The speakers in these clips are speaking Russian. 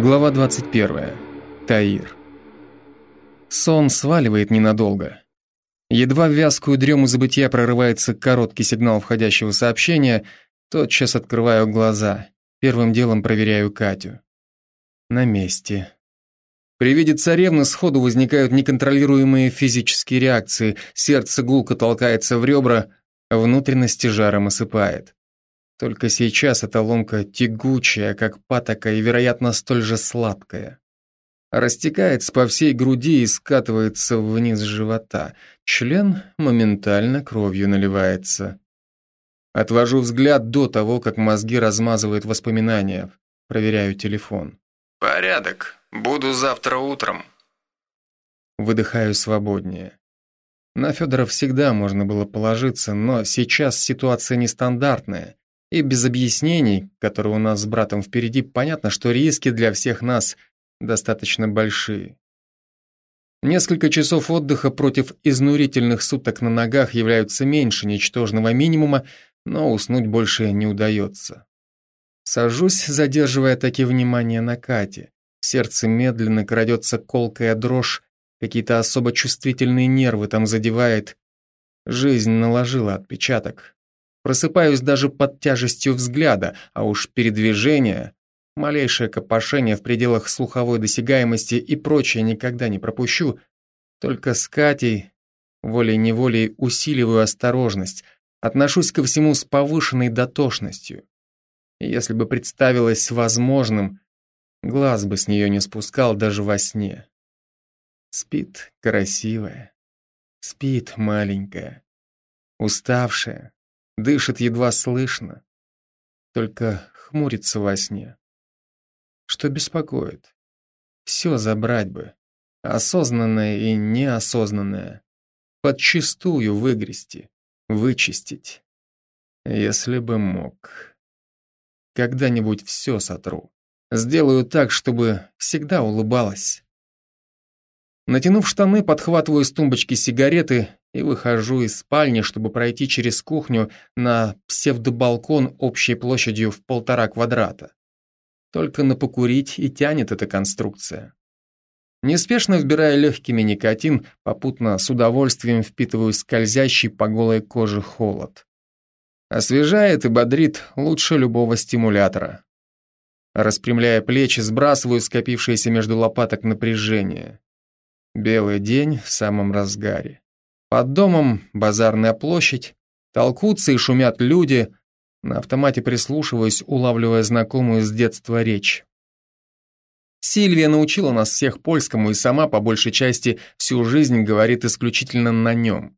Глава 21. Таир. Сон сваливает ненадолго. Едва в вязкую дрему забытия прорывается короткий сигнал входящего сообщения, тотчас открываю глаза. Первым делом проверяю Катю. На месте. При виде царевны сходу возникают неконтролируемые физические реакции, сердце гулко толкается в ребра, внутренности жаром осыпает. Только сейчас эта ломка тягучая, как патока, и, вероятно, столь же сладкая. Растекается по всей груди и скатывается вниз живота. Член моментально кровью наливается. Отвожу взгляд до того, как мозги размазывают воспоминания. Проверяю телефон. «Порядок. Буду завтра утром». Выдыхаю свободнее. На Федора всегда можно было положиться, но сейчас ситуация нестандартная. И без объяснений, которые у нас с братом впереди, понятно, что риски для всех нас достаточно большие. Несколько часов отдыха против изнурительных суток на ногах являются меньше ничтожного минимума, но уснуть больше не удается. Сажусь, задерживая таки внимание на Кате. В сердце медленно крадется колкая дрожь, какие-то особо чувствительные нервы там задевает. Жизнь наложила отпечаток. Просыпаюсь даже под тяжестью взгляда, а уж передвижение, малейшее копошение в пределах слуховой досягаемости и прочее никогда не пропущу. Только с Катей волей-неволей усиливаю осторожность, отношусь ко всему с повышенной дотошностью. если бы представилось возможным, глаз бы с нее не спускал даже во сне. Спит красивая, спит маленькая, уставшая, Дышит едва слышно. Только хмурится во сне. Что беспокоит? Все забрать бы. Осознанное и неосознанное. Подчистую выгрести, вычистить. Если бы мог. Когда-нибудь все сотру. Сделаю так, чтобы всегда улыбалась. Натянув штаны, подхватываю с тумбочки сигареты и выхожу из спальни, чтобы пройти через кухню на псевдобалкон общей площадью в полтора квадрата. Только на покурить и тянет эта конструкция. Неспешно вбирая легкими никотин, попутно с удовольствием впитываю скользящий по голой коже холод. Освежает и бодрит лучше любого стимулятора. Распрямляя плечи, сбрасываю скопившееся между лопаток напряжение. Белый день в самом разгаре. Под домом базарная площадь, толкутся и шумят люди, на автомате прислушиваюсь, улавливая знакомую с детства речь. Сильвия научила нас всех польскому и сама, по большей части, всю жизнь говорит исключительно на нем.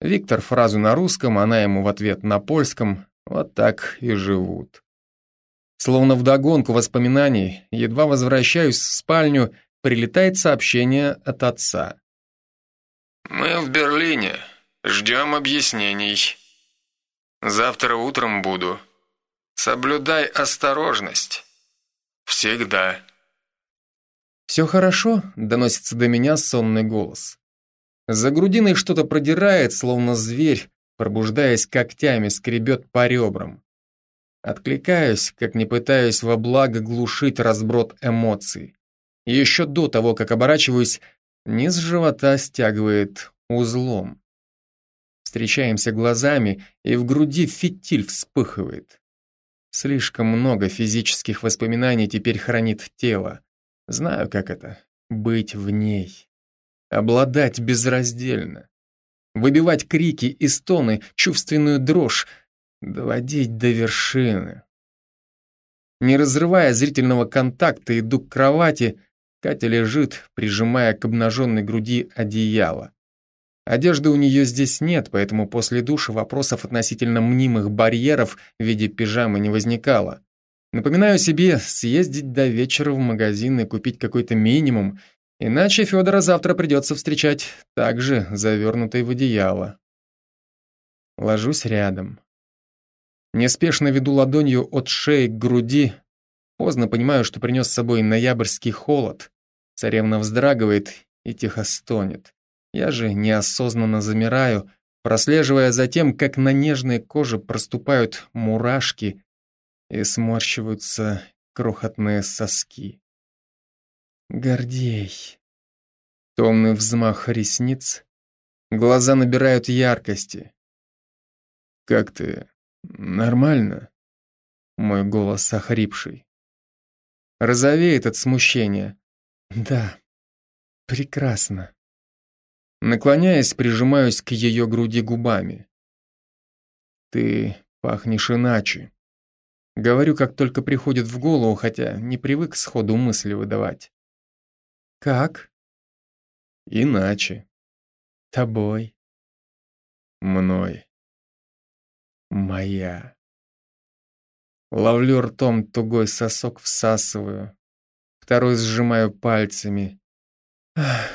Виктор фразу на русском, она ему в ответ на польском, вот так и живут. Словно вдогонку воспоминаний, едва возвращаюсь в спальню, прилетает сообщение от отца. Мы в Берлине. Ждем объяснений. Завтра утром буду. Соблюдай осторожность. Всегда. «Все хорошо?» — доносится до меня сонный голос. За грудиной что-то продирает, словно зверь, пробуждаясь когтями, скребет по ребрам. Откликаюсь, как не пытаюсь во благо глушить разброд эмоций. И еще до того, как оборачиваюсь, Низ живота стягивает узлом. Встречаемся глазами, и в груди фитиль вспыхивает. Слишком много физических воспоминаний теперь хранит тело. Знаю, как это — быть в ней. Обладать безраздельно. Выбивать крики и стоны, чувственную дрожь, доводить до вершины. Не разрывая зрительного контакта, иду к кровати — Катя лежит, прижимая к обнаженной груди одеяло. Одежды у нее здесь нет, поэтому после душа вопросов относительно мнимых барьеров в виде пижамы не возникало. Напоминаю себе съездить до вечера в магазин и купить какой-то минимум, иначе Федора завтра придется встречать также завернутой в одеяло. Ложусь рядом. Неспешно веду ладонью от шеи к груди, поздно понимаю, что принес с собой ноябрьский холод. Царевна вздрагивает и тихо стонет. Я же неосознанно замираю, прослеживая за тем, как на нежной коже проступают мурашки и сморщиваются крохотные соски. Гордей. Томный взмах ресниц. Глаза набирают яркости. Как ты? Нормально? Мой голос охрипший. Розовеет от смущения. Да, прекрасно. Наклоняясь, прижимаюсь к ее груди губами. Ты пахнешь иначе. Говорю, как только приходит в голову, хотя не привык сходу мысли выдавать. Как? Иначе. Тобой. Мной. Моя. Ловлю ртом тугой сосок, всасываю. Второй сжимаю пальцами. Ах,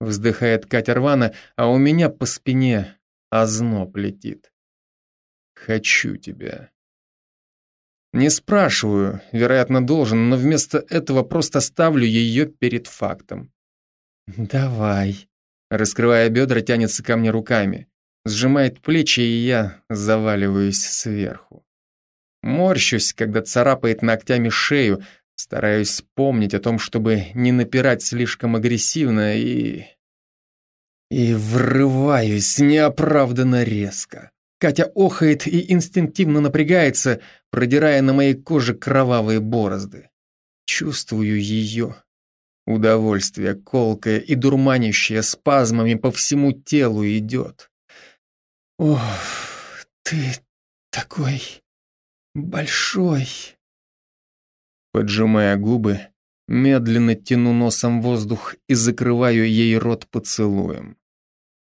вздыхает Катя рвано, а у меня по спине озноб летит. Хочу тебя. Не спрашиваю, вероятно, должен, но вместо этого просто ставлю ее перед фактом. Давай. Раскрывая бедра, тянется ко мне руками. Сжимает плечи, и я заваливаюсь сверху. Морщусь, когда царапает ногтями шею, стараюсь помнить о том, чтобы не напирать слишком агрессивно и... И врываюсь неоправданно резко. Катя охает и инстинктивно напрягается, продирая на моей коже кровавые борозды. Чувствую ее. Удовольствие колкое и дурманящее спазмами по всему телу идет. Ох, ты такой большой. Поджимая губы, медленно тяну носом воздух и закрываю ей рот поцелуем.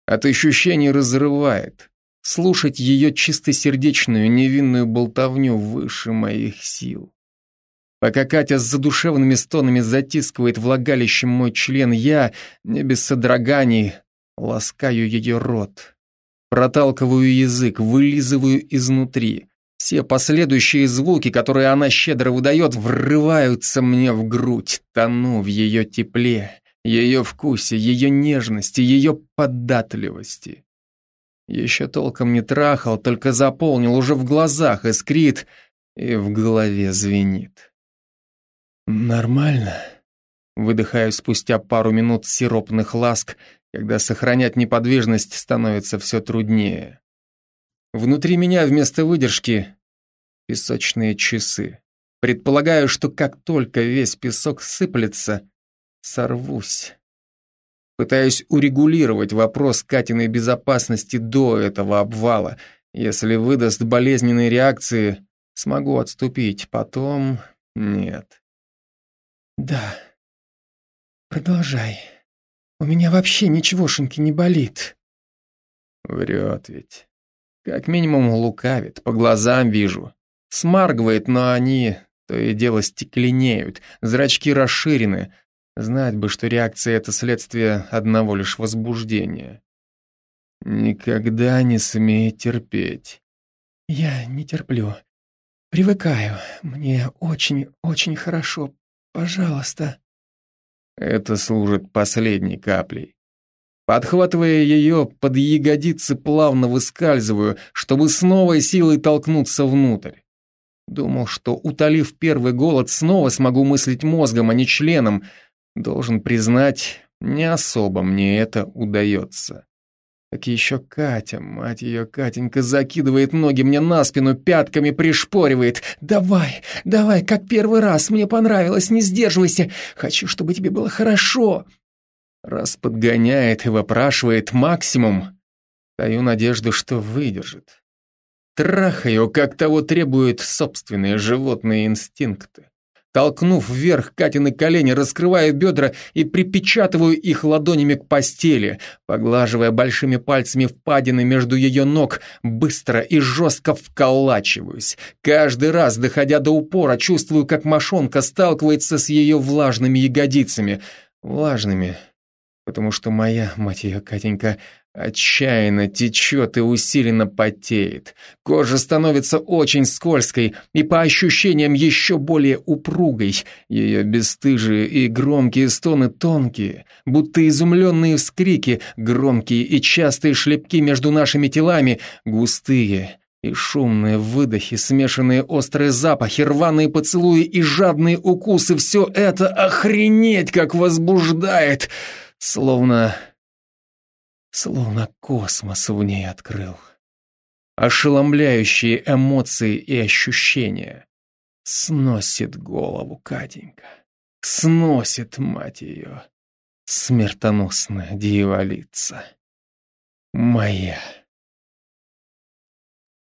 От ощущений разрывает. Слушать ее чистосердечную, невинную болтовню выше моих сил. Пока Катя с задушевными стонами затискивает влагалищем мой член, я, не без содроганий, ласкаю ее рот. Проталкиваю язык, вылизываю изнутри. Все последующие звуки, которые она щедро выдает, врываются мне в грудь, тону в ее тепле, ее вкусе, ее нежности, ее податливости. Еще толком не трахал, только заполнил, уже в глазах искрит и в голове звенит. Нормально. Выдыхаю спустя пару минут сиропных ласк, когда сохранять неподвижность становится все труднее. Внутри меня вместо выдержки песочные часы. Предполагаю, что как только весь песок сыплется, сорвусь. Пытаюсь урегулировать вопрос Катиной безопасности до этого обвала. Если выдаст болезненные реакции, смогу отступить. Потом нет. Да. Продолжай. У меня вообще ничегошеньки не болит. Врет ведь. Как минимум лукавит, по глазам вижу. Смаргивает, но они то и дело стекленеют, зрачки расширены, Знать бы, что реакция — это следствие одного лишь возбуждения. Никогда не смей терпеть. Я не терплю. Привыкаю. Мне очень-очень хорошо. Пожалуйста. Это служит последней каплей. Подхватывая ее, под ягодицы плавно выскальзываю, чтобы с новой силой толкнуться внутрь. Думал, что, утолив первый голод, снова смогу мыслить мозгом, а не членом, Должен признать, не особо мне это удается. Так еще Катя, мать ее, Катенька, закидывает ноги мне на спину, пятками пришпоривает. «Давай, давай, как первый раз, мне понравилось, не сдерживайся, хочу, чтобы тебе было хорошо». Раз подгоняет и вопрашивает максимум, даю надежду, что выдержит. Трахаю, как того требуют собственные животные инстинкты. Толкнув вверх Катины колени, раскрываю бедра и припечатываю их ладонями к постели, поглаживая большими пальцами впадины между ее ног, быстро и жестко вколачиваюсь. Каждый раз, доходя до упора, чувствую, как мошонка сталкивается с ее влажными ягодицами. Влажными, потому что моя, мать ее, Катенька, Отчаянно течет и усиленно потеет. Кожа становится очень скользкой и по ощущениям еще более упругой. Ее бесстыжие и громкие стоны тонкие, будто изумленные вскрики, громкие и частые шлепки между нашими телами, густые, И шумные выдохи, смешанные острые запахи, рваные поцелуи и жадные укусы — все это охренеть как возбуждает! Словно... словно космос в ней открыл. Ошеломляющие эмоции и ощущения. Сносит голову Катенька. Сносит, мать ее. Смертоносная дьяволица. Моя.